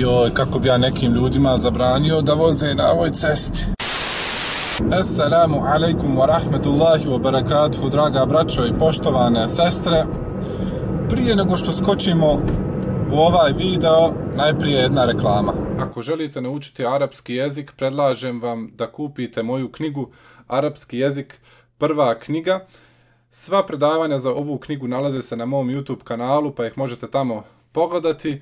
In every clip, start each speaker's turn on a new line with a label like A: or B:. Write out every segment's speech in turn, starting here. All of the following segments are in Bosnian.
A: Joj, kako bi ja nekim ljudima zabranio da voze na ovoj cesti. Assalamu alaikum wa rahmetullahi wa barakatuhu, draga braćo i poštovane sestre. Prije nego što skočimo u ovaj video, najprije jedna reklama. Ako želite naučiti arapski jezik, predlažem vam da kupite moju knjigu Arapski jezik, prva knjiga. Sva predavanja za ovu knjigu nalaze se na mom YouTube kanalu, pa ih možete tamo pogledati.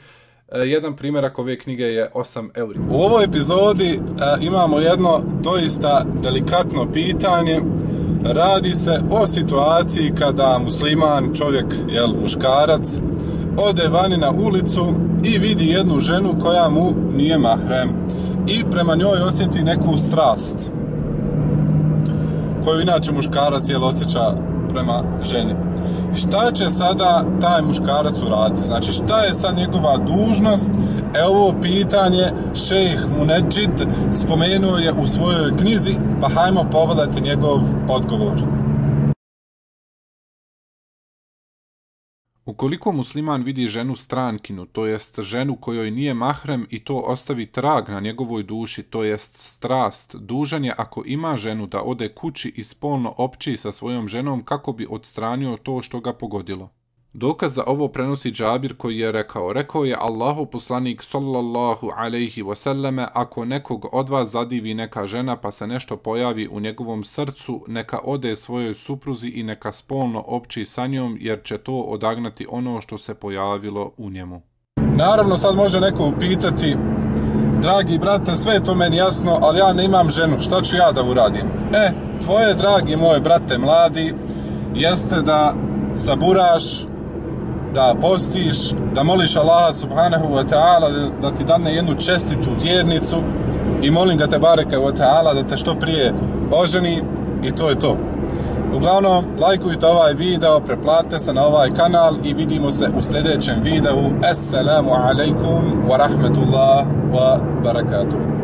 A: E, jedan primjerak ove knjige je 8 euri. U ovoj epizodi e, imamo jedno doista delikatno pitanje. Radi se o situaciji kada musliman, čovjek, jel, muškarac, ode vani na ulicu i vidi jednu ženu koja mu nije mahrem i prema njoj osjeti neku strast koju inače muškarac jel osjeća prema ženi šta će sada taj muškarac uraditi? Znači, šta je sad njegova dužnost? E ovo pitanje šejh Munedžid spomenuo je u svojoj knjizi, pa hajmo pogledati njegov odgovor.
B: Ukoliko musliman vidi ženu strankinu, to jest ženu kojoj nije mahrem i to ostavi trag na njegovoj duši, to jest strast, dužan je ako ima ženu da ode kući i spolno opći sa svojom ženom kako bi odstranio to što ga pogodilo. Dokaz za ovo prenosi Džabir koji je rekao, rekao je Allahu poslanik sallallahu alaihi wasallame, ako nekog od vas zadivi neka žena pa se nešto pojavi u njegovom srcu, neka ode svojoj supruzi i neka spolno opći sa njom jer će to odagnati ono što se pojavilo u njemu.
A: Naravno sad može neko upitati, dragi brate, sve je to meni jasno, ali ja ne imam ženu, šta ću ja da uradim? E, tvoje, dragi moje brate mladi, jeste da saburaš, da postiš, da moliš Allaha subhanahu wa ta'ala da ti dane jednu čestitu vjernicu i molim ga te bareka wa ta'ala da te što prije oženi i to je to. Uglavnom, lajkujte ovaj video, preplatite se na ovaj kanal i vidimo se u sljedećem videu. Assalamu alaikum wa rahmetullah wa barakatuh.